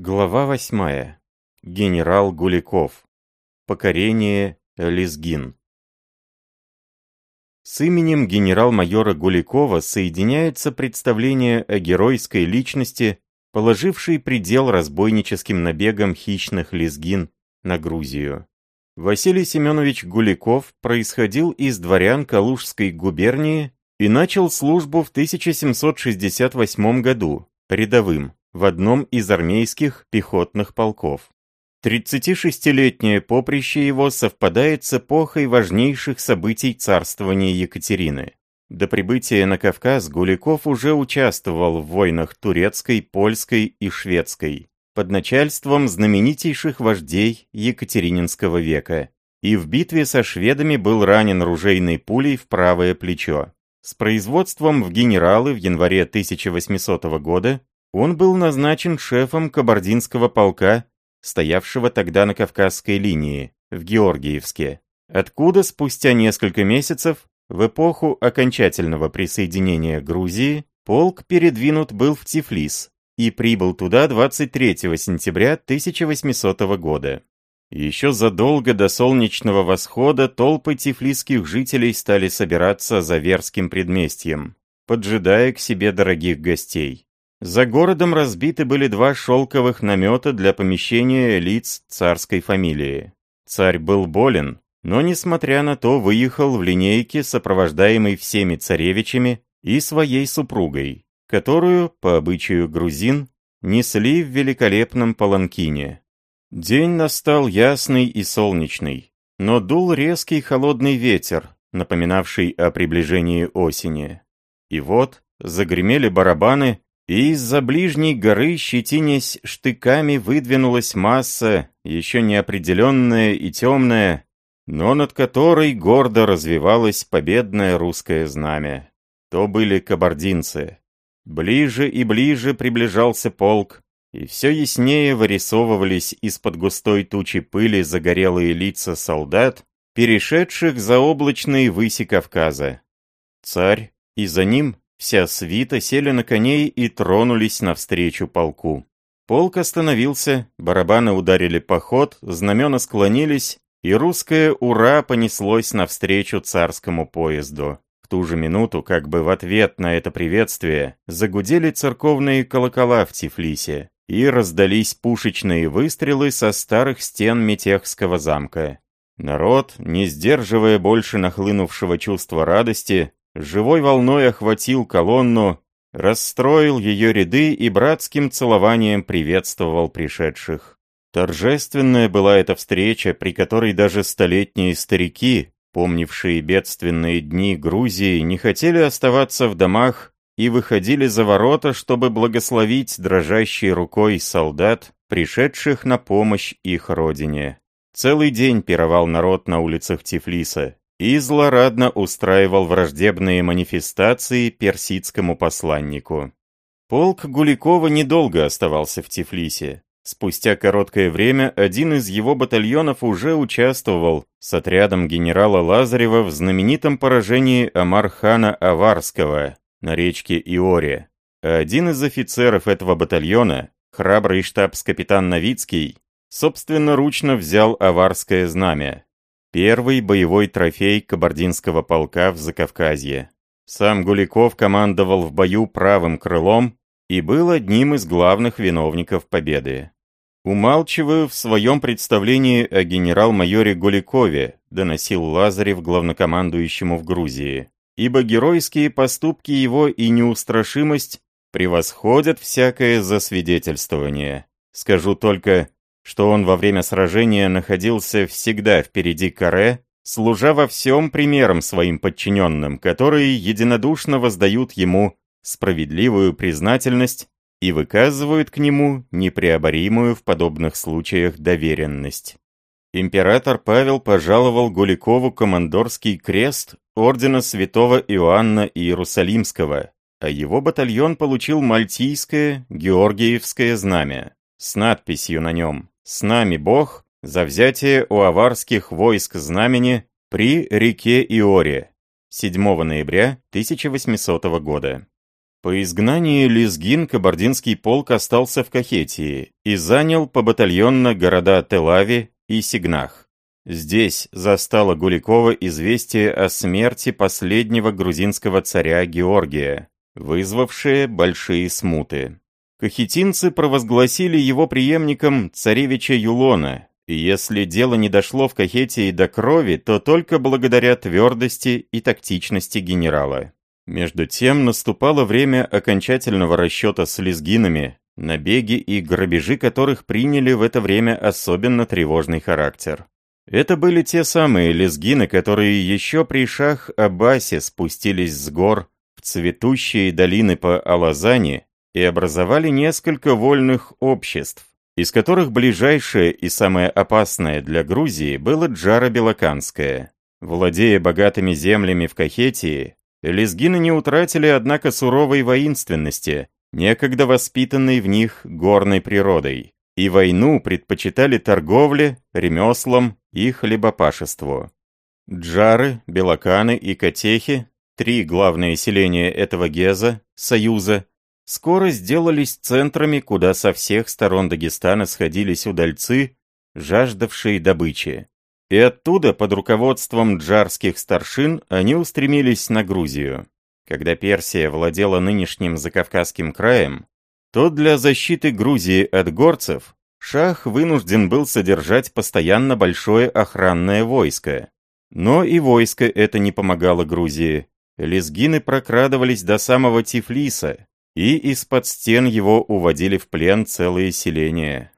Глава восьмая. Генерал Гуликов. Покорение Лезгин. С именем генерал-майора Гуликова соединяется представление о геройской личности, положившей предел разбойническим набегам хищных лезгин на Грузию. Василий Семенович Гуликов происходил из дворян Калужской губернии и начал службу в 1768 году рядовым в одном из армейских пехотных полков. 36-летнее поприще его совпадает с эпохой важнейших событий царствования Екатерины. До прибытия на Кавказ Гуликов уже участвовал в войнах турецкой, польской и шведской под начальством знаменитейших вождей Екатерининского века и в битве со шведами был ранен ружейной пулей в правое плечо. С производством в генералы в январе 1800 года он был назначен шефом кабардинского полка, стоявшего тогда на Кавказской линии, в Георгиевске, откуда спустя несколько месяцев, в эпоху окончательного присоединения Грузии, полк передвинут был в Тифлис и прибыл туда 23 сентября 1800 года. Еще задолго до солнечного восхода толпы тифлисских жителей стали собираться за Верским предместьем, поджидая к себе дорогих гостей. За городом разбиты были два шелковых намета для помещения лиц царской фамилии. Царь был болен, но, несмотря на то, выехал в линейке, сопровождаемый всеми царевичами и своей супругой, которую, по обычаю грузин, несли в великолепном паланкине. День настал ясный и солнечный, но дул резкий холодный ветер, напоминавший о приближении осени. И вот загремели барабаны, и из-за ближней горы, щетинясь штыками, выдвинулась масса, еще неопределенная и темная, но над которой гордо развивалось победное русское знамя. То были кабардинцы. Ближе и ближе приближался полк, и все яснее вырисовывались из-под густой тучи пыли загорелые лица солдат, перешедших за облачные выси Кавказа. Царь, и за ним Вся свита сели на коней и тронулись навстречу полку. Полк остановился, барабаны ударили поход, знамена склонились, и русское «Ура!» понеслось навстречу царскому поезду. В ту же минуту, как бы в ответ на это приветствие, загудели церковные колокола в Тифлисе, и раздались пушечные выстрелы со старых стен Метехского замка. Народ, не сдерживая больше нахлынувшего чувства радости, живой волной охватил колонну, расстроил ее ряды и братским целованием приветствовал пришедших. Торжественная была эта встреча, при которой даже столетние старики, помнившие бедственные дни Грузии, не хотели оставаться в домах и выходили за ворота, чтобы благословить дрожащей рукой солдат, пришедших на помощь их родине. Целый день пировал народ на улицах Тифлиса и злорадно устраивал враждебные манифестации персидскому посланнику. Полк Гуликова недолго оставался в Тифлисе. Спустя короткое время один из его батальонов уже участвовал с отрядом генерала Лазарева в знаменитом поражении Амархана Аварского на речке Иоре. А один из офицеров этого батальона, храбрый штабс-капитан Новицкий, собственноручно взял аварское знамя. Первый боевой трофей кабардинского полка в Закавказье. Сам Гуликов командовал в бою правым крылом и был одним из главных виновников победы. «Умалчиваю в своем представлении о генерал-майоре Гуликове», доносил Лазарев главнокомандующему в Грузии, «ибо геройские поступки его и неустрашимость превосходят всякое засвидетельствование. Скажу только, что он во время сражения находился всегда впереди каре, служа во всем примером своим подчиненным, которые единодушно воздают ему справедливую признательность и выказывают к нему непреоборимую в подобных случаях доверенность. Император Павел пожаловал Гуликову командорский крест ордена святого Иоанна Иерусалимского, а его батальон получил мальтийское Георгиевское знамя с надписью на нем с нами Бог за взятие у аварских войск знамени при реке Иоре 7 ноября 1800 года. По изгнании Лизгин кабардинский полк остался в Кахетии и занял побатальонно города Телави и Сигнах. Здесь застало Гуликова известие о смерти последнего грузинского царя Георгия, вызвавшее большие смуты. Кахетинцы провозгласили его преемником царевича Юлона, и если дело не дошло в Кахетии до крови, то только благодаря твердости и тактичности генерала. Между тем наступало время окончательного расчета с лезгинами, набеги и грабежи которых приняли в это время особенно тревожный характер. Это были те самые лезгины, которые еще при шах-Абасе спустились с гор в цветущие долины по Алазани и образовали несколько вольных обществ, из которых ближайшее и самое опасное для Грузии было Джара Белоканская. Владея богатыми землями в Кахетии, лезгины не утратили, однако, суровой воинственности, некогда воспитанной в них горной природой, и войну предпочитали торговле, ремеслам и хлебопашеству. Джары, Белоканы и Катехи, три главные селения этого геза, союза, скоро сделались центрами, куда со всех сторон Дагестана сходились удальцы, жаждавшие добычи. И оттуда, под руководством джарских старшин, они устремились на Грузию. Когда Персия владела нынешним Закавказским краем, то для защиты Грузии от горцев Шах вынужден был содержать постоянно большое охранное войско. Но и войско это не помогало Грузии. Лезгины прокрадывались до самого Тифлиса, и из-под стен его уводили в плен целые селения.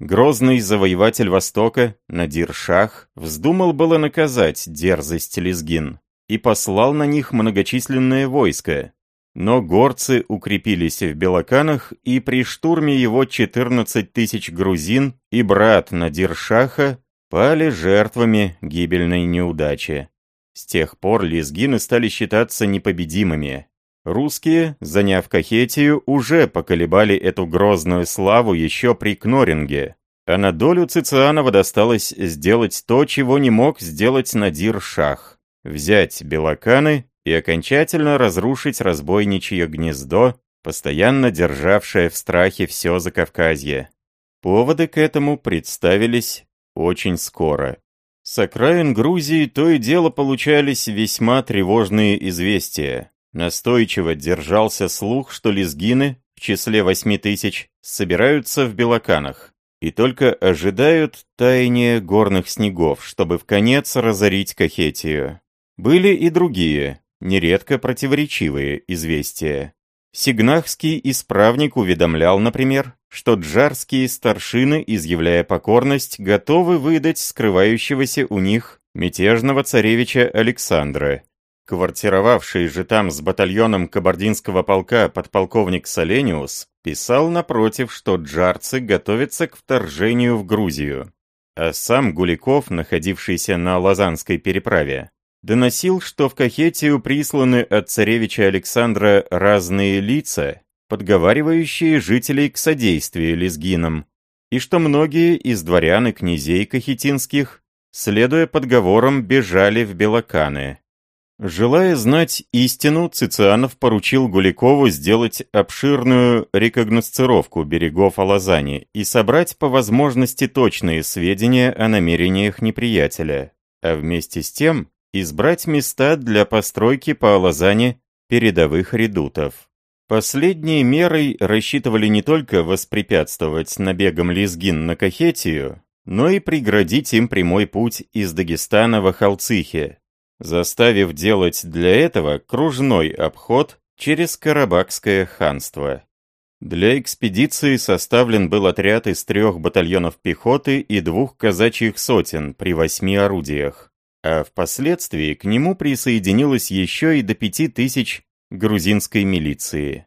Грозный завоеватель Востока, Надир Шах, вздумал было наказать дерзость Лезгин и послал на них многочисленное войско, но горцы укрепились в Белоканах, и при штурме его 14 тысяч грузин и брат Надиршаха пали жертвами гибельной неудачи. С тех пор лезгины стали считаться непобедимыми. Русские, заняв Кахетию, уже поколебали эту грозную славу еще при Кноринге, а на долю Цицианова досталось сделать то, чего не мог сделать Надир-Шах — взять Белоканы и окончательно разрушить разбойничье гнездо, постоянно державшее в страхе все Закавказье. Поводы к этому представились очень скоро. С окраин Грузии то и дело получались весьма тревожные известия. Настойчиво держался слух, что лезгины, в числе восьми тысяч, собираются в Белоканах и только ожидают таяния горных снегов, чтобы в конец разорить Кахетию. Были и другие, нередко противоречивые известия. Сигнахский исправник уведомлял, например, что джарские старшины, изъявляя покорность, готовы выдать скрывающегося у них мятежного царевича Александра. Квартировавший же там с батальоном кабардинского полка подполковник Солениус писал напротив, что джарцы готовятся к вторжению в Грузию. А сам Гуликов, находившийся на Лазанской переправе, доносил, что в Кахетию присланы от царевича Александра разные лица, подговаривающие жителей к содействию лезгинам, и что многие из дворян и князей кахетинских, следуя подговорам, бежали в Белоканы. Желая знать истину, Цицианов поручил Гуликову сделать обширную рекогносцировку берегов Алазани и собрать по возможности точные сведения о намерениях неприятеля, а вместе с тем избрать места для постройки по Алазане передовых редутов. Последние мерой рассчитывали не только воспрепятствовать набегам лезгин на Кахетию, но и преградить им прямой путь из Дагестана в Ахалцихе, заставив делать для этого кружной обход через Карабахское ханство. Для экспедиции составлен был отряд из трех батальонов пехоты и двух казачьих сотен при восьми орудиях а впоследствии к нему присоединилось еще и до пяти тысяч грузинской милиции.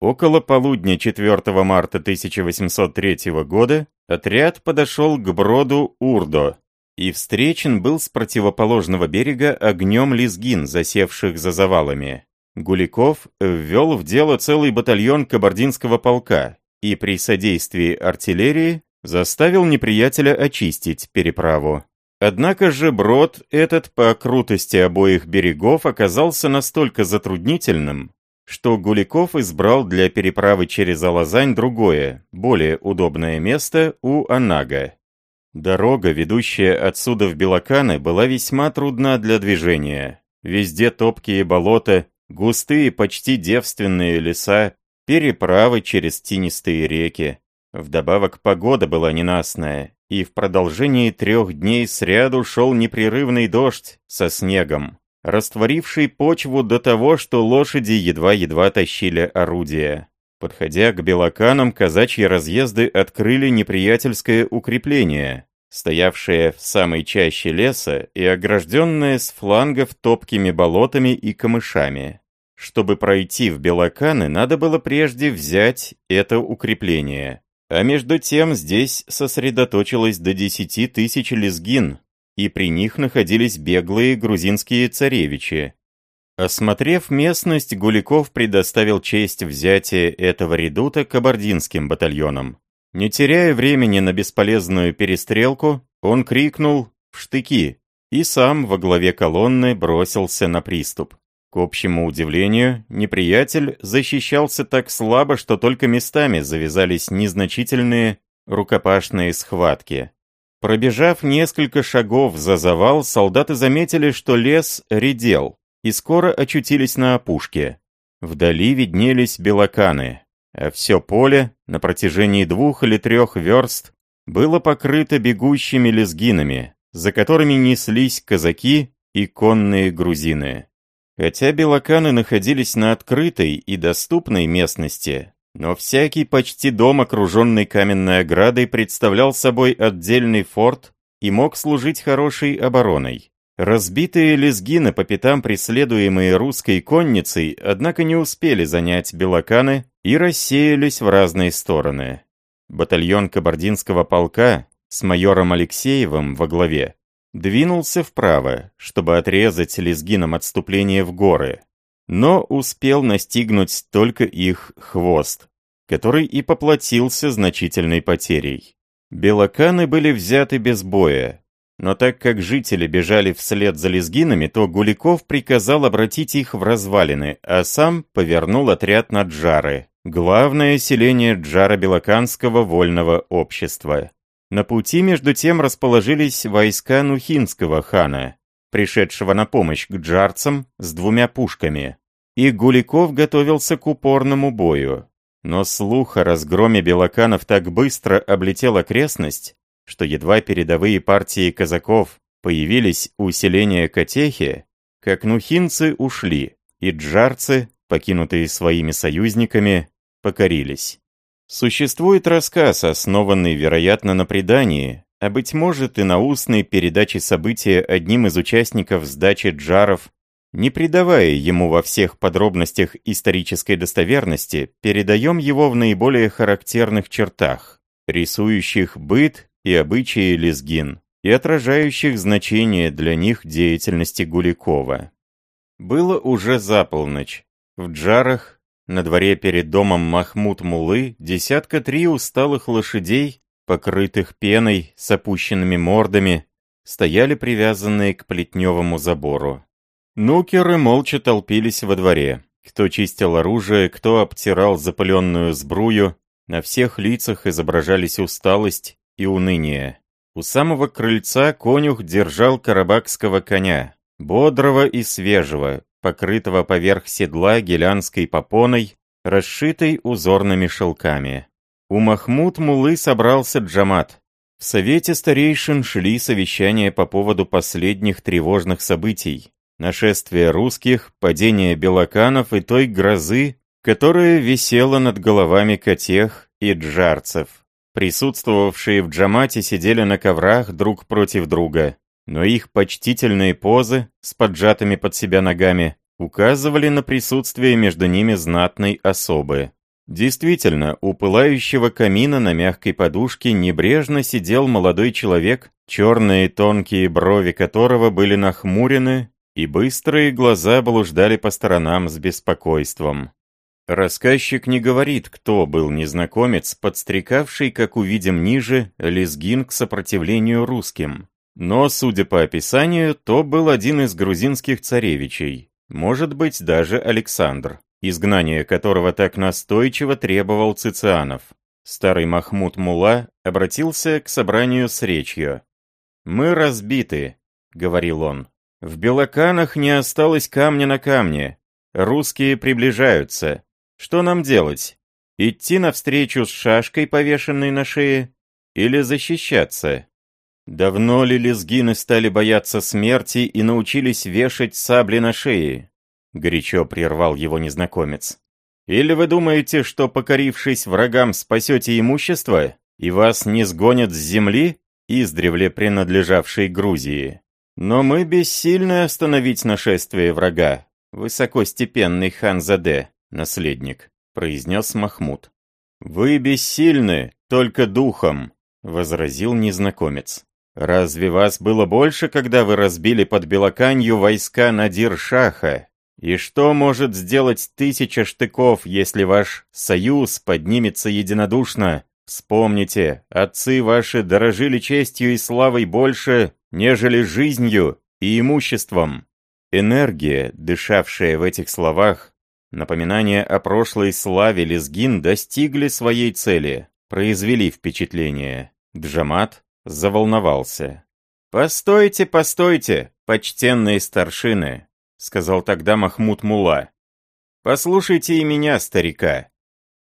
Около полудня 4 марта 1803 года отряд подошел к броду Урдо и встречен был с противоположного берега огнем лезгин, засевших за завалами. Гуликов ввел в дело целый батальон кабардинского полка и при содействии артиллерии заставил неприятеля очистить переправу. Однако же брод этот по крутости обоих берегов оказался настолько затруднительным, что Гуликов избрал для переправы через Алазань другое, более удобное место у Анага. Дорога, ведущая отсюда в Белоканы, была весьма трудна для движения. Везде топкие болота, густые, почти девственные леса, переправы через тинистые реки. Вдобавок погода была ненастная, и в продолжении трех дней сряду шел непрерывный дождь со снегом, растворивший почву до того, что лошади едва-едва тащили орудия. Подходя к белоканам, казачьи разъезды открыли неприятельское укрепление, стоявшее в самой чаще леса и огражденное с флангов топкими болотами и камышами. Чтобы пройти в Белоканы, надо было прежде взять это укрепление. А между тем здесь сосредоточилось до десяти тысяч лезгин, и при них находились беглые грузинские царевичи. Осмотрев местность, Гуликов предоставил честь взятия этого редута кабардинским батальонам. Не теряя времени на бесполезную перестрелку, он крикнул «В штыки!» и сам во главе колонны бросился на приступ. К общему удивлению, неприятель защищался так слабо, что только местами завязались незначительные рукопашные схватки. Пробежав несколько шагов за завал, солдаты заметили, что лес редел, и скоро очутились на опушке. Вдали виднелись белоканы, а все поле на протяжении двух или трех верст было покрыто бегущими лезгинами, за которыми неслись казаки и конные грузины. Хотя белоканы находились на открытой и доступной местности, но всякий почти дом, окруженный каменной оградой, представлял собой отдельный форт и мог служить хорошей обороной. Разбитые лезгины по пятам преследуемые русской конницей, однако не успели занять белоканы и рассеялись в разные стороны. Батальон кабардинского полка с майором Алексеевым во главе двинулся вправо, чтобы отрезать лезгинам отступление в горы, но успел настигнуть только их хвост, который и поплатился значительной потерей. Белоканы были взяты без боя, но так как жители бежали вслед за лезгинами, то Гуликов приказал обратить их в развалины, а сам повернул отряд на Джары, главное селение Джара-Белоканского вольного общества. На пути между тем расположились войска Нухинского хана, пришедшего на помощь к джарцам с двумя пушками. И Гуликов готовился к упорному бою. Но слух о разгроме белоканов так быстро облетел окрестность, что едва передовые партии казаков появились у селения Катехи, как нухинцы ушли, и джарцы, покинутые своими союзниками, покорились. Существует рассказ, основанный, вероятно, на предании, а быть может и на устной передаче события одним из участников сдачи джаров, не придавая ему во всех подробностях исторической достоверности, передаем его в наиболее характерных чертах, рисующих быт и обычаи лезгин и отражающих значение для них деятельности Гуликова. Было уже за полночь. В джарах на дворе перед домом Махмуд-Мулы десятка три усталых лошадей, покрытых пеной, с опущенными мордами, стояли привязанные к плетневому забору. Нукеры молча толпились во дворе. Кто чистил оружие, кто обтирал запыленную сбрую, на всех лицах изображались усталость и уныние. У самого крыльца конюх держал карабакского коня, бодрого и свежего, покрытого поверх седла гелянской попоной, расшитой узорными шелками. У Махмуд-Мулы собрался джамат. В совете старейшин шли совещания по поводу последних тревожных событий. Нашествия русских, падение белоканов и той грозы, которая висела над головами котех и джарцев. Присутствовавшие в джамате сидели на коврах друг против друга но их почтительные позы с поджатыми под себя ногами указывали на присутствие между ними знатной особы. Действительно, у пылающего камина на мягкой подушке небрежно сидел молодой человек, черные тонкие брови которого были нахмурены, и быстрые глаза блуждали по сторонам с беспокойством. Рассказчик не говорит, кто был незнакомец, подстрекавший, как увидим ниже, лезгин к сопротивлению русским. Но, судя по описанию, то был один из грузинских царевичей, может быть, даже Александр. изгнание которого так настойчиво требовал Цицианов. Старый Махмуд Мула обратился к собранию с речью. «Мы разбиты», — говорил он. «В Белоканах не осталось камня на камне. Русские приближаются. Что нам делать? Идти навстречу с шашкой, повешенной на шее, или защищаться? Давно ли лезгины стали бояться смерти и научились вешать сабли на шее? Горячо прервал его незнакомец. Или вы думаете, что, покорившись врагам, спасете имущество, и вас не сгонят с земли, издревле принадлежавшей Грузии? Но мы бессильны остановить нашествие врага, высокостепенный хан Заде, наследник произнес Махмуд. «Вы бессильны, только духом», — возразил незнакомец. «Разве вас было больше, когда вы разбили под Белоканью войска Надир-Шаха? И что может сделать тысяча штыков, если ваш союз поднимется единодушно? Вспомните, отцы ваши дорожили честью и славой больше, нежели жизнью и имуществом». Энергия, дышавшая в этих словах, Напоминания о прошлой славе Лезгин достигли своей цели, произвели впечатление. Джамат заволновался. «Постойте, постойте, почтенные старшины», — сказал тогда Махмуд Мула. «Послушайте и меня, старика.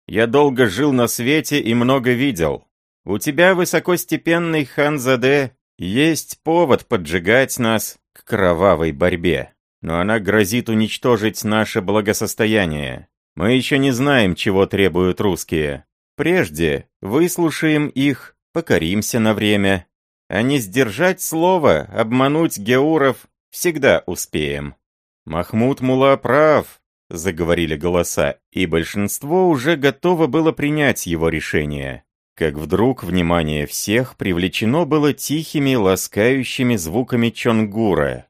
Я долго жил на свете и много видел. У тебя, высокостепенный хан Заде, есть повод поджигать нас к кровавой борьбе но она грозит уничтожить наше благосостояние. Мы еще не знаем, чего требуют русские. Прежде выслушаем их, покоримся на время. А не сдержать слово, обмануть геуров всегда успеем. Махмуд Мула прав, заговорили голоса, и большинство уже готово было принять его решение. Как вдруг внимание всех привлечено было тихими, ласкающими звуками чонгура,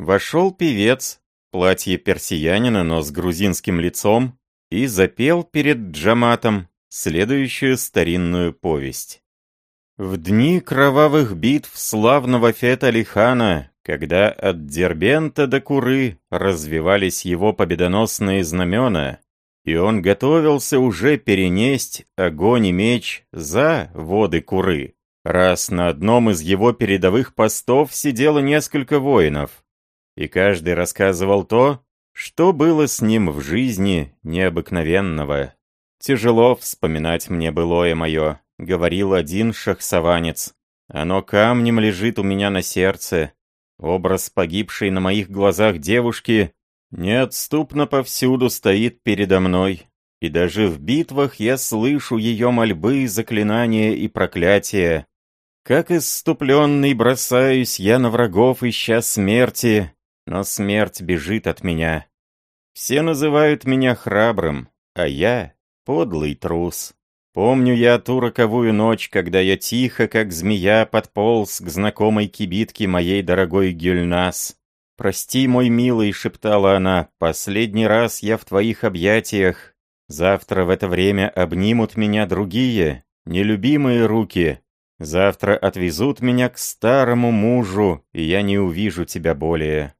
Вошел певец, платье персиянина, но с грузинским лицом, и запел перед Джаматом следующую старинную повесть. В дни кровавых битв славного Фет-Алихана, когда от Дербента до Куры развивались его победоносные знамена, и он готовился уже перенесть огонь и меч за воды Куры, раз на одном из его передовых постов сидело несколько воинов, и каждый рассказывал то, что было с ним в жизни необыкновенного. «Тяжело вспоминать мне былое мое», — говорил один шахсованец. «Оно камнем лежит у меня на сердце. Образ погибшей на моих глазах девушки неотступно повсюду стоит передо мной, и даже в битвах я слышу ее мольбы, заклинания и проклятия. Как исступленный бросаюсь я на врагов, ища смерти, но смерть бежит от меня. Все называют меня храбрым, а я — подлый трус. Помню я ту роковую ночь, когда я тихо, как змея, подполз к знакомой кибитке моей дорогой Гюльнас. «Прости, мой милый», — шептала она, — «последний раз я в твоих объятиях. Завтра в это время обнимут меня другие, нелюбимые руки. Завтра отвезут меня к старому мужу, и я не увижу тебя более».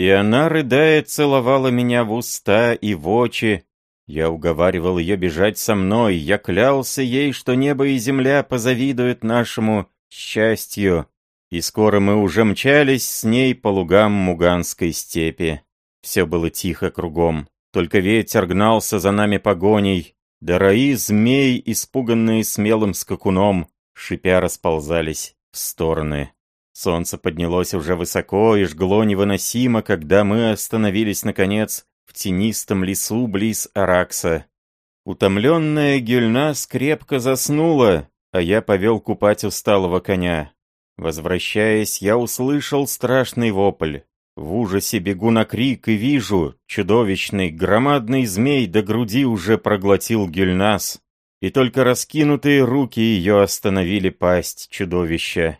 И она, рыдая, целовала меня в уста и в очи. Я уговаривал ее бежать со мной, я клялся ей, что небо и земля позавидуют нашему счастью. И скоро мы уже мчались с ней по лугам Муганской степи. Все было тихо кругом, только ветер гнался за нами погоней, да раи змей, испуганные смелым скакуном, шипя расползались в стороны. Солнце поднялось уже высоко и жгло невыносимо, когда мы остановились, наконец, в тенистом лесу близ Аракса. Утомленная Гюльнас крепко заснула, а я повел купать усталого коня. Возвращаясь, я услышал страшный вопль. В ужасе бегу на крик и вижу, чудовищный, громадный змей до груди уже проглотил Гюльнас, и только раскинутые руки ее остановили пасть чудовища.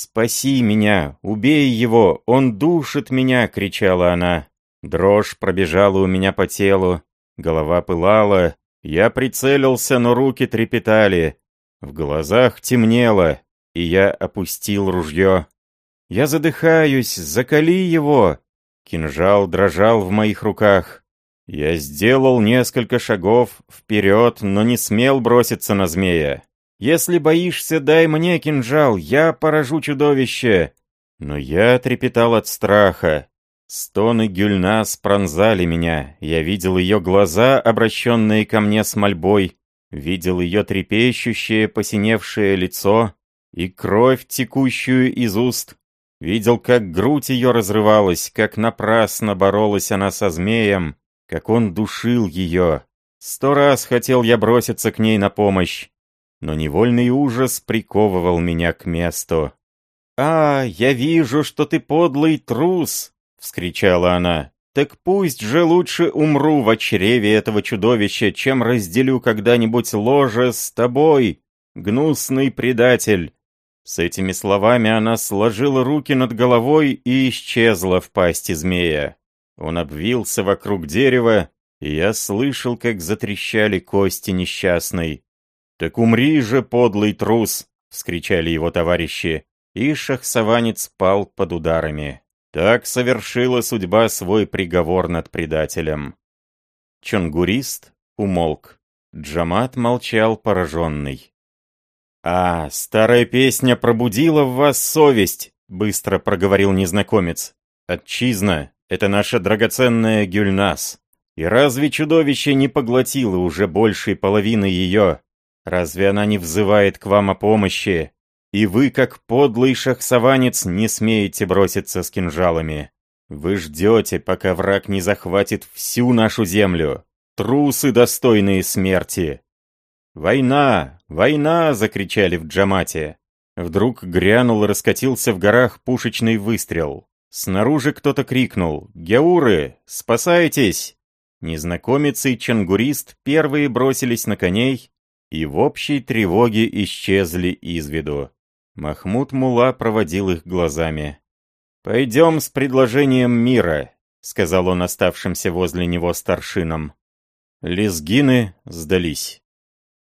«Спаси меня! Убей его! Он душит меня!» — кричала она. Дрожь пробежала у меня по телу, голова пылала, я прицелился, но руки трепетали. В глазах темнело, и я опустил ружье. «Я задыхаюсь! Закали его!» Кинжал дрожал в моих руках. Я сделал несколько шагов вперед, но не смел броситься на змея. Если боишься, дай мне кинжал, я поражу чудовище. Но я трепетал от страха. Стоны Гюльнас пронзали меня. Я видел ее глаза, обращенные ко мне с мольбой. Видел ее трепещущее, посиневшее лицо и кровь, текущую из уст. Видел, как грудь ее разрывалась, как напрасно боролась она со змеем, как он душил ее. Сто раз хотел я броситься к ней на помощь, но невольный ужас приковывал меня к месту. «А, я вижу, что ты подлый трус!» — вскричала она. «Так пусть же лучше умру в чреве этого чудовища, чем разделю когда-нибудь ложе с тобой, гнусный предатель!» С этими словами она сложила руки над головой и исчезла в пасти змея. Он обвился вокруг дерева, и я слышал, как затрещали кости несчастной. «Так умри же, подлый трус!» — вскричали его товарищи, и шахсаванец пал под ударами. Так совершила судьба свой приговор над предателем. Чонгурист умолк. Джамат молчал пораженный. «А, старая песня пробудила в вас совесть», — быстро проговорил незнакомец. «Отчизна — это наша драгоценная Гюльнас. И разве чудовище не поглотило уже большей половины ее? Разве она не взывает к вам о помощи? И вы, как подлый шахсованец, не смеете броситься с кинжалами. Вы ждете, пока враг не захватит всю нашу землю. Трусы, достойные смерти. «Война! Война!» — закричали в Джамате. Вдруг грянул и раскатился в горах пушечный выстрел. Снаружи кто-то крикнул «Геуры! Спасайтесь!» Незнакомец и чангурист первые бросились на коней и в общей тревоге исчезли из виду. Махмуд Мула проводил их глазами. «Пойдем с предложением мира», — сказал он оставшимся возле него старшинам. Лезгины сдались.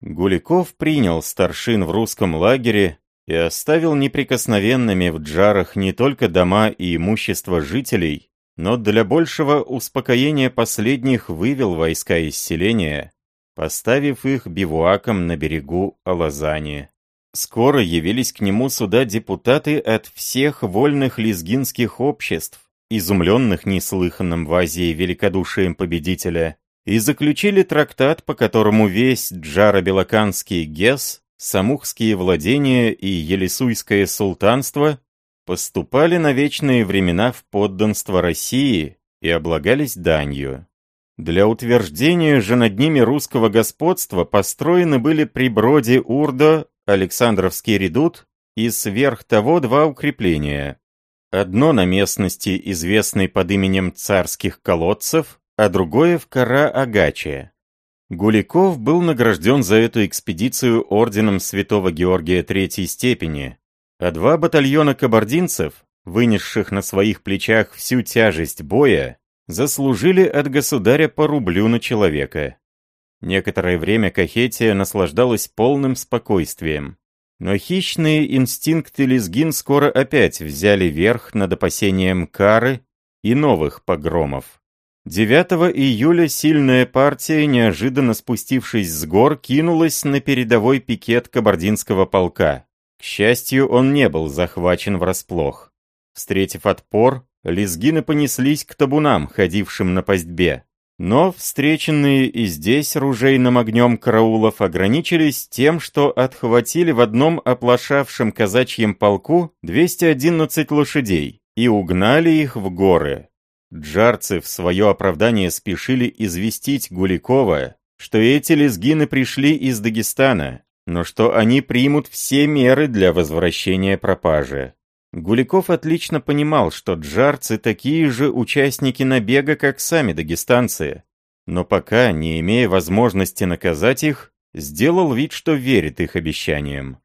Гуликов принял старшин в русском лагере и оставил неприкосновенными в джарах не только дома и имущество жителей, но для большего успокоения последних вывел войска из селения, поставив их бивуаком на берегу Алазани. Скоро явились к нему сюда депутаты от всех вольных лезгинских обществ, изумленных неслыханным в Азии великодушием победителя, и заключили трактат, по которому весь Джаро-Белоканский Гес, Самухские владения и Елисуйское султанство поступали на вечные времена в подданство России и облагались данью. Для утверждения же над ними русского господства построены были при броде Урдо Александровский редут и сверх того два укрепления. Одно на местности, известной под именем Царских колодцев, а другое в Кара-Агаче. Гуликов был награжден за эту экспедицию орденом Святого Георгия Третьей степени, а два батальона кабардинцев, вынесших на своих плечах всю тяжесть боя, заслужили от государя по рублю на человека. Некоторое время Кахетия наслаждалась полным спокойствием. Но хищные инстинкты Лезгин скоро опять взяли верх над опасением кары и новых погромов. 9 июля сильная партия, неожиданно спустившись с гор, кинулась на передовой пикет кабардинского полка. К счастью, он не был захвачен врасплох. Встретив отпор, лезгины понеслись к табунам, ходившим на постбе. Но встреченные и здесь ружейным огнем караулов ограничились тем, что отхватили в одном оплошавшем казачьем полку 211 лошадей и угнали их в горы. Джарцы в свое оправдание спешили известить Гуликова, что эти лезгины пришли из Дагестана, но что они примут все меры для возвращения пропажи. Гуликов отлично понимал, что джарцы такие же участники набега, как сами дагестанцы, но пока, не имея возможности наказать их, сделал вид, что верит их обещаниям.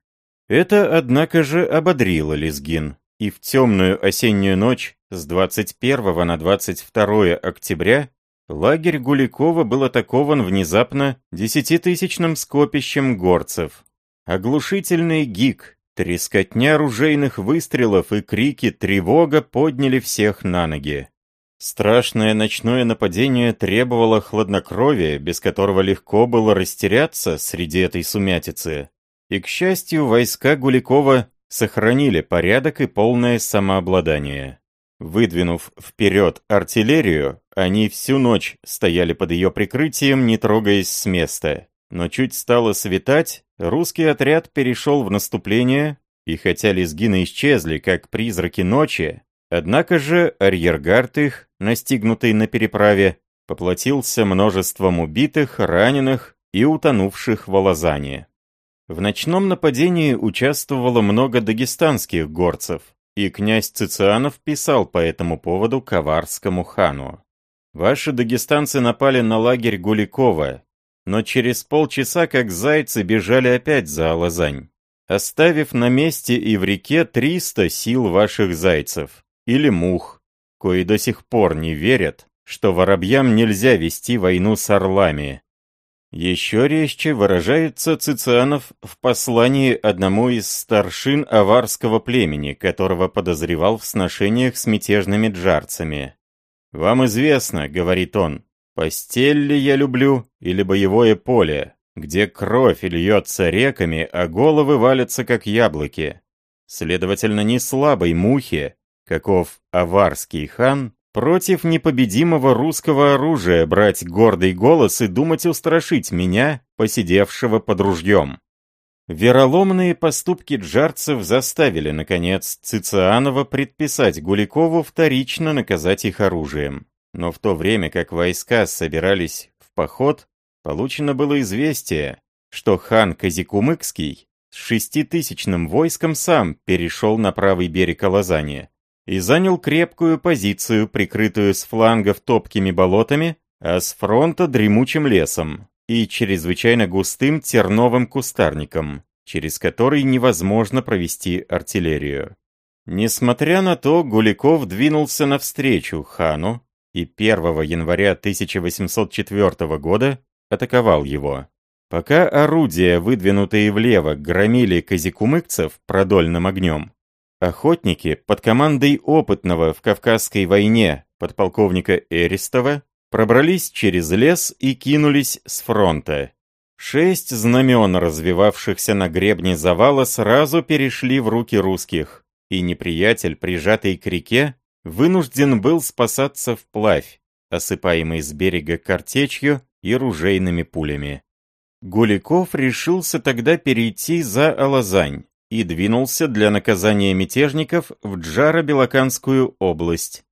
Это, однако же, ободрило Лезгин, и в темную осеннюю ночь с 21 на 22 октября лагерь Гуликова был атакован внезапно десятитысячным скопищем горцев. Оглушительный гик, Трескотня ружейных выстрелов и крики «Тревога!» подняли всех на ноги. Страшное ночное нападение требовало хладнокровия, без которого легко было растеряться среди этой сумятицы. И, к счастью, войска Гуликова сохранили порядок и полное самообладание. Выдвинув вперед артиллерию, они всю ночь стояли под ее прикрытием, не трогаясь с места. Но чуть стало светать, русский отряд перешел в наступление, и хотя лезгины исчезли, как призраки ночи, однако же арьергард их, настигнутый на переправе, поплатился множеством убитых, раненых и утонувших в Алазане. В ночном нападении участвовало много дагестанских горцев, и князь Цицианов писал по этому поводу Коварскому хану. «Ваши дагестанцы напали на лагерь Гуликова, но через полчаса, как зайцы, бежали опять за Алазань оставив на месте и в реке 300 сил ваших зайцев, или мух, кои до сих пор не верят, что воробьям нельзя вести войну с орлами. Еще резче выражается Цицианов в послании одному из старшин аварского племени, которого подозревал в сношениях с мятежными джарцами. «Вам известно, — говорит он, — постель ли я люблю или боевое поле, где кровь льется реками, а головы валятся как яблоки. Следовательно, не слабой мухе, каков аварский хан, против непобедимого русского оружия брать гордый голос и думать устрашить меня, посидевшего под ружьем. Вероломные поступки джарцев заставили, наконец, Цицианова предписать Гуликову вторично наказать их оружием. Но в то время как войска собирались в поход, Получено было известие, что хан Казикумыкский с шеститысячным войском сам перешел на правый берег Алазани и занял крепкую позицию, прикрытую с флангов топкими болотами, а с фронта дремучим лесом и чрезвычайно густым терновым кустарником, через который невозможно провести артиллерию. Несмотря на то, Гуликов двинулся навстречу хану, и 1 января 1804 года атаковал его. Пока орудия, выдвинутые влево, громили казикумыкцев продольным огнем, охотники под командой опытного в Кавказской войне подполковника Эристова пробрались через лес и кинулись с фронта. Шесть знамен, развивавшихся на гребне завала, сразу перешли в руки русских, и неприятель, прижатый к реке, вынужден был спасаться вплавь, осыпаемый с берега картечью и ружейными пулями. Гуликов решился тогда перейти за Алазань и двинулся для наказания мятежников в Джаро-Белоканскую область.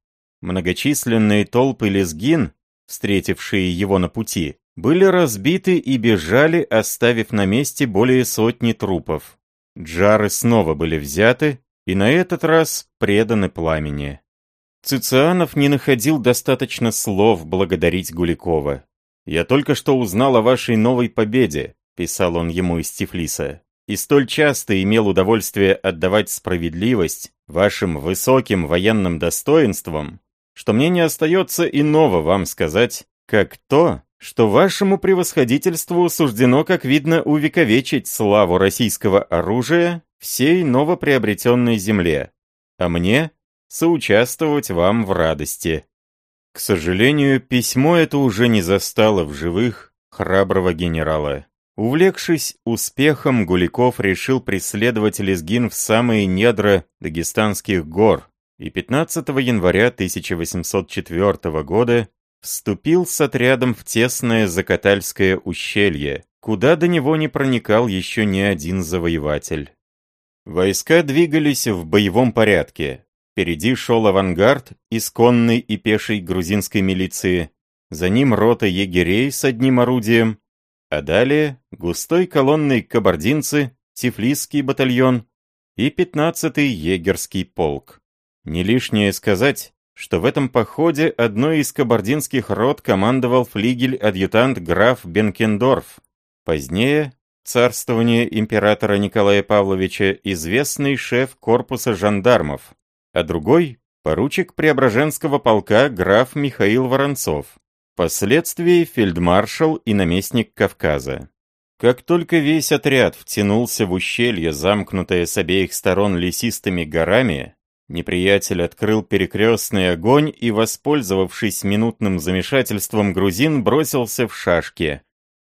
Многочисленные толпы лезгин, встретившие его на пути, были разбиты и бежали, оставив на месте более сотни трупов. Джары снова были взяты и на этот раз преданы пламени. Цицианов не находил достаточно слов благодарить Гуликова. «Я только что узнал о вашей новой победе», — писал он ему из Тифлиса, «и столь часто имел удовольствие отдавать справедливость вашим высоким военным достоинствам, что мне не остается иного вам сказать, как то, что вашему превосходительству суждено, как видно, увековечить славу российского оружия всей новоприобретенной земле, а мне — соучаствовать вам в радости. К сожалению, письмо это уже не застало в живых храброго генерала. Увлекшись успехом, Гуликов решил преследовать Лезгин в самые недра Дагестанских гор и 15 января 1804 года вступил с отрядом в тесное Закатальское ущелье, куда до него не проникал еще ни один завоеватель. Войска двигались в боевом порядке, Впереди шел авангард из конной и пешей грузинской милиции, за ним рота егерей с одним орудием, а далее густой колонной кабардинцы, Тифлисский батальон и 15-й егерский полк. Не лишнее сказать, что в этом походе одной из кабардинских рот командовал флигель-адъютант граф Бенкендорф. Позднее, царствование императора Николая Павловича, известный шеф корпуса жандармов, а другой — поручик Преображенского полка граф Михаил Воронцов, впоследствии фельдмаршал и наместник Кавказа. Как только весь отряд втянулся в ущелье, замкнутое с обеих сторон лесистыми горами, Неприятель открыл перекрестный огонь и, воспользовавшись минутным замешательством, грузин бросился в шашки.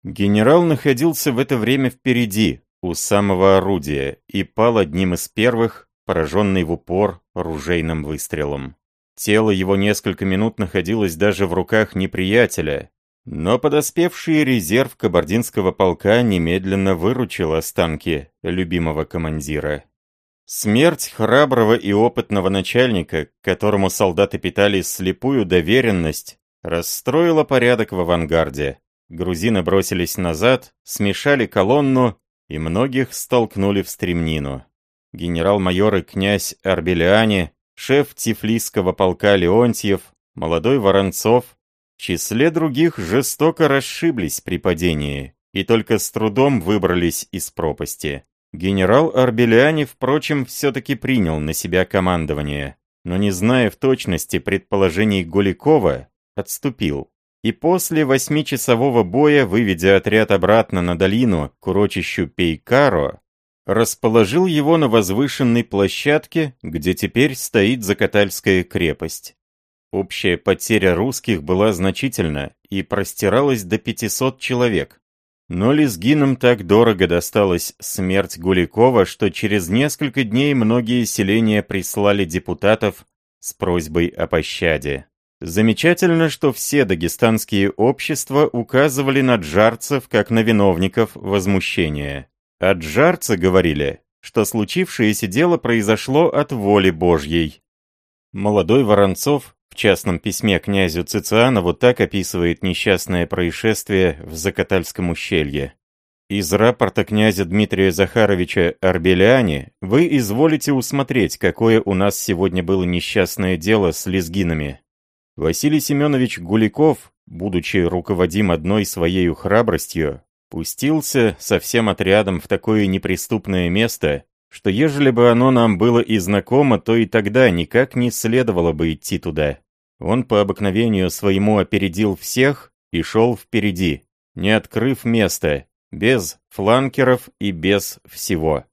Генерал находился в это время впереди, у самого орудия, и пал одним из первых, пораженный в упор ружейным выстрелом. Тело его несколько минут находилось даже в руках неприятеля, но подоспевший резерв кабардинского полка немедленно выручил останки любимого командира. Смерть храброго и опытного начальника, которому солдаты питали слепую доверенность, расстроила порядок в авангарде. Грузины бросились назад, смешали колонну и многих столкнули в стремнину. Генерал-майор и князь Арбелиани, шеф Тифлисского полка Леонтьев, молодой Воронцов, в числе других жестоко расшиблись при падении и только с трудом выбрались из пропасти. Генерал Арбеляни, впрочем, все-таки принял на себя командование, но не зная в точности предположений Гуликова, отступил. И после восьмичасового боя, выведя отряд обратно на долину к урочищу Пейкаро, расположил его на возвышенной площадке, где теперь стоит Закатальская крепость. Общая потеря русских была значительна и простиралась до 500 человек. Но лезгинам так дорого досталась смерть Гуликова, что через несколько дней многие селения прислали депутатов с просьбой о пощаде. Замечательно, что все дагестанские общества указывали на джарцев как на виновников возмущения. А джарцы говорили, что случившееся дело произошло от воли Божьей. Молодой Воронцов в частном письме князю Цицианову так описывает несчастное происшествие в Закатальском ущелье. Из рапорта князя Дмитрия Захаровича Арбеляне вы изволите усмотреть, какое у нас сегодня было несчастное дело с лезгинами. Василий Семенович Гуликов, будучи руководим одной своей храбростью, пустился со всем отрядом в такое неприступное место, что ежели бы оно нам было и знакомо, то и тогда никак не следовало бы идти туда. Он по обыкновению своему опередил всех и шел впереди, не открыв места, без фланкеров и без всего.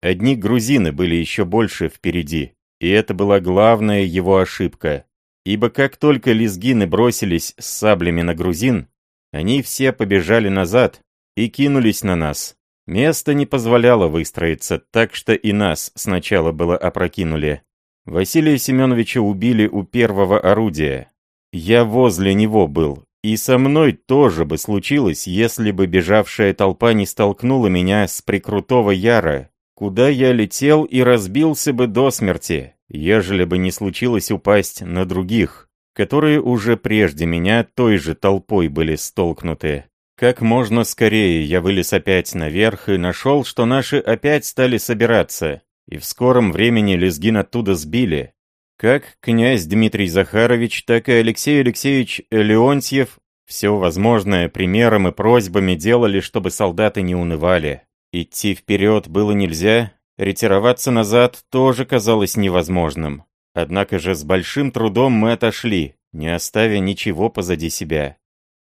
Одни грузины были еще больше впереди, и это была главная его ошибка. Ибо как только лезгины бросились с саблями на грузин, они все побежали назад и кинулись на нас. Место не позволяло выстроиться, так что и нас сначала было опрокинули. Василия Семеновича убили у первого орудия. Я возле него был, и со мной тоже бы случилось, если бы бежавшая толпа не столкнула меня с прикрутого яра, куда я летел и разбился бы до смерти, ежели бы не случилось упасть на других, которые уже прежде меня той же толпой были столкнуты. Как можно скорее я вылез опять наверх и нашел, что наши опять стали собираться, и в скором времени Лезгин оттуда сбили. Как князь Дмитрий Захарович, так и Алексей Алексеевич Леонтьев все возможное примером и просьбами делали, чтобы солдаты не унывали. Идти вперед было нельзя, ретироваться назад тоже казалось невозможным. Однако же с большим трудом мы отошли, не оставя ничего позади себя.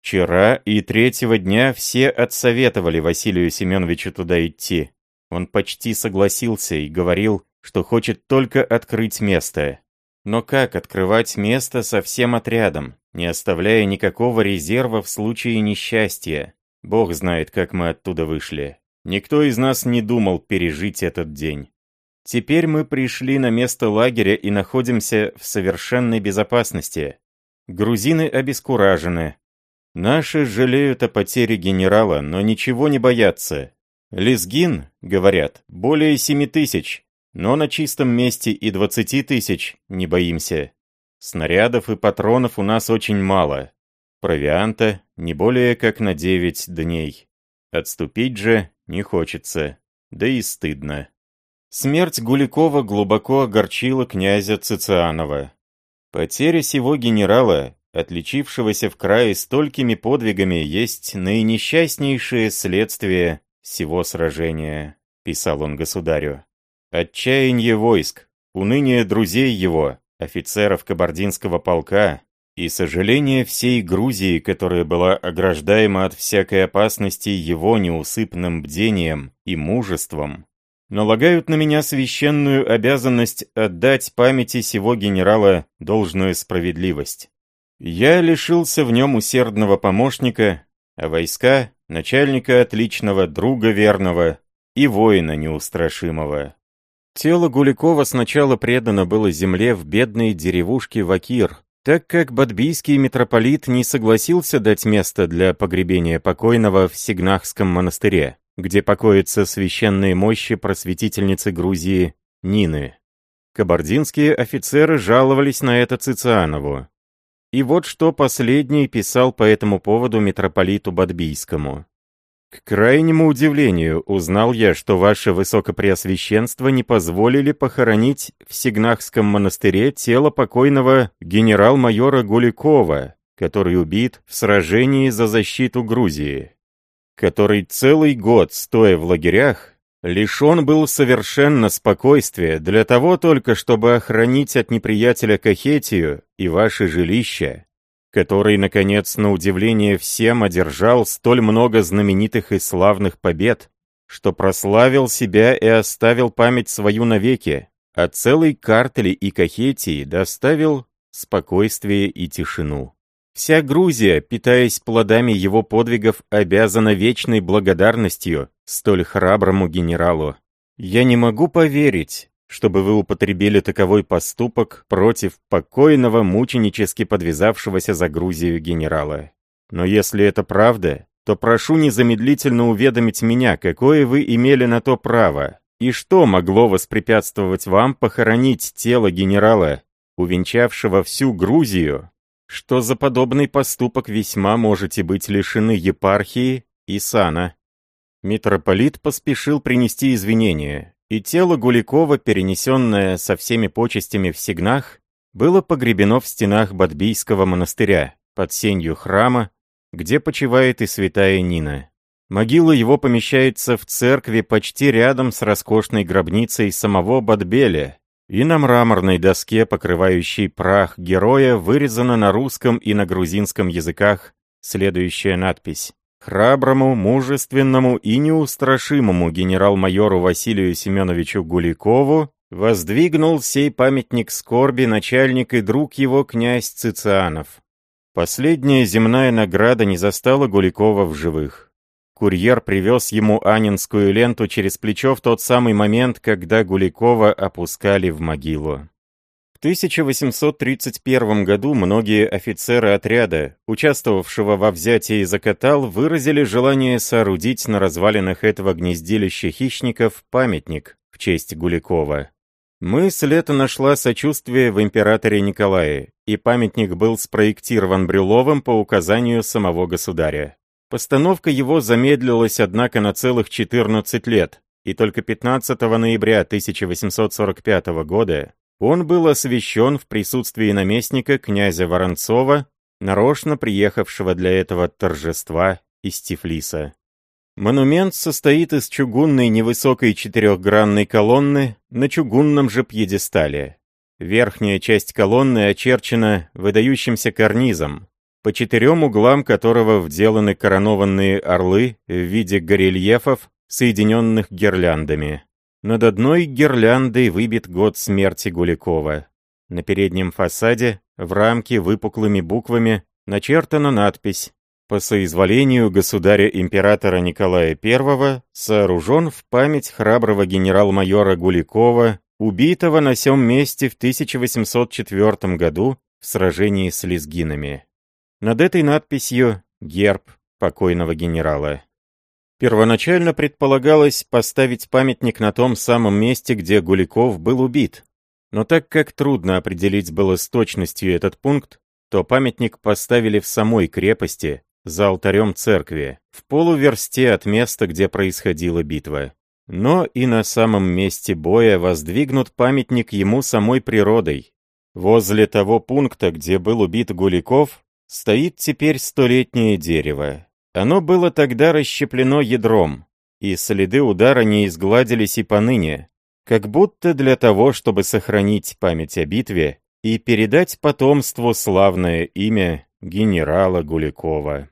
Вчера и третьего дня все отсоветовали Василию Семеновичу туда идти. Он почти согласился и говорил, что хочет только открыть место. Но как открывать место со всем отрядом, не оставляя никакого резерва в случае несчастья? Бог знает, как мы оттуда вышли. Никто из нас не думал пережить этот день. Теперь мы пришли на место лагеря и находимся в совершенной безопасности. Грузины обескуражены. Наши жалеют о потере генерала, но ничего не боятся. Лезгин, говорят, более семи тысяч, но на чистом месте и двадцати тысяч не боимся. Снарядов и патронов у нас очень мало. Провианта не более как на девять дней. Отступить же не хочется, да и стыдно. Смерть Гуликова глубоко огорчила князя Цицианова. Потеря сего генерала, отличившегося в крае столькими подвигами, есть наинесчастнейшее следствие сего сражения», — писал он государю. «Отчаяние войск, уныние друзей его, офицеров кабардинского полка и сожаление всей Грузии, которая была ограждаема от всякой опасности его неусыпным бдением и мужеством, налагают на меня священную обязанность отдать памяти сего генерала должную справедливость. Я лишился в нем усердного помощника, а войска — начальника отличного, друга верного и воина неустрашимого. Тело Гуликова сначала предано было земле в бедной деревушке Вакир, так как бадбийский митрополит не согласился дать место для погребения покойного в Сигнахском монастыре, где покоятся священные мощи просветительницы Грузии Нины. Кабардинские офицеры жаловались на это Цицианову. И вот что последний писал по этому поводу митрополиту Бадбийскому. К крайнему удивлению узнал я, что ваше высокопреосвященство не позволили похоронить в Сигнахском монастыре тело покойного генерал-майора Гуликова, который убит в сражении за защиту Грузии, который целый год, стоя в лагерях, лишен был совершенно спокойствия для того только, чтобы охранить от неприятеля Кахетию и ваше жилище, который, наконец, на удивление всем одержал столь много знаменитых и славных побед, что прославил себя и оставил память свою навеки, а целой Картели и Кахетии доставил спокойствие и тишину. Вся Грузия, питаясь плодами его подвигов, обязана вечной благодарностью столь храброму генералу. Я не могу поверить, чтобы вы употребили таковой поступок против покойного, мученически подвязавшегося за Грузию генерала. Но если это правда, то прошу незамедлительно уведомить меня, какое вы имели на то право, и что могло воспрепятствовать вам похоронить тело генерала, увенчавшего всю Грузию, что за подобный поступок весьма можете быть лишены епархии и сана. Митрополит поспешил принести извинения, и тело Гуликова, перенесенное со всеми почестями в Сигнах, было погребено в стенах Бадбийского монастыря, под сенью храма, где почивает и святая Нина. Могила его помещается в церкви почти рядом с роскошной гробницей самого Бадбеля, и на мраморной доске, покрывающей прах героя, вырезана на русском и на грузинском языках следующая надпись храброму, мужественному и неустрашимому генерал-майору Василию Семеновичу Гуликову воздвигнул сей памятник скорби начальник и друг его князь Цицианов. Последняя земная награда не застала Гуликова в живых. Курьер привез ему анинскую ленту через плечо в тот самый момент, когда Гуликова опускали в могилу. 1831 году многие офицеры отряда, участвовавшего во взятии Закатал, выразили желание соорудить на развалинах этого гнездилища хищников памятник в честь Гуликова. Мысль эта нашла сочувствие в императоре Николае, и памятник был спроектирован Брюловым по указанию самого государя. Постановка его замедлилась, однако, на целых 14 лет, и только 15 ноября 1845 года он был освящен в присутствии наместника князя Воронцова, нарочно приехавшего для этого торжества из Тифлиса. Монумент состоит из чугунной невысокой четырехгранной колонны на чугунном же пьедестале. Верхняя часть колонны очерчена выдающимся карнизом, по четырем углам которого вделаны коронованные орлы в виде горельефов, соединенных гирляндами. Над одной гирляндой выбит год смерти Гуликова. На переднем фасаде, в рамке выпуклыми буквами, начертана надпись «По соизволению государя-императора Николая I сооружен в память храброго генерал-майора Гуликова, убитого на сём месте в 1804 году в сражении с лезгинами». Над этой надписью герб покойного генерала. Первоначально предполагалось поставить памятник на том самом месте, где Гуликов был убит. Но так как трудно определить было с точностью этот пункт, то памятник поставили в самой крепости, за алтарем церкви, в полуверсте от места, где происходила битва. Но и на самом месте боя воздвигнут памятник ему самой природой. Возле того пункта, где был убит Гуликов, стоит теперь столетнее дерево, оно было тогда расщеплено ядром, и следы удара не изгладились и поныне, как будто для того, чтобы сохранить память о битве и передать потомству славное имя генерала Гуликова.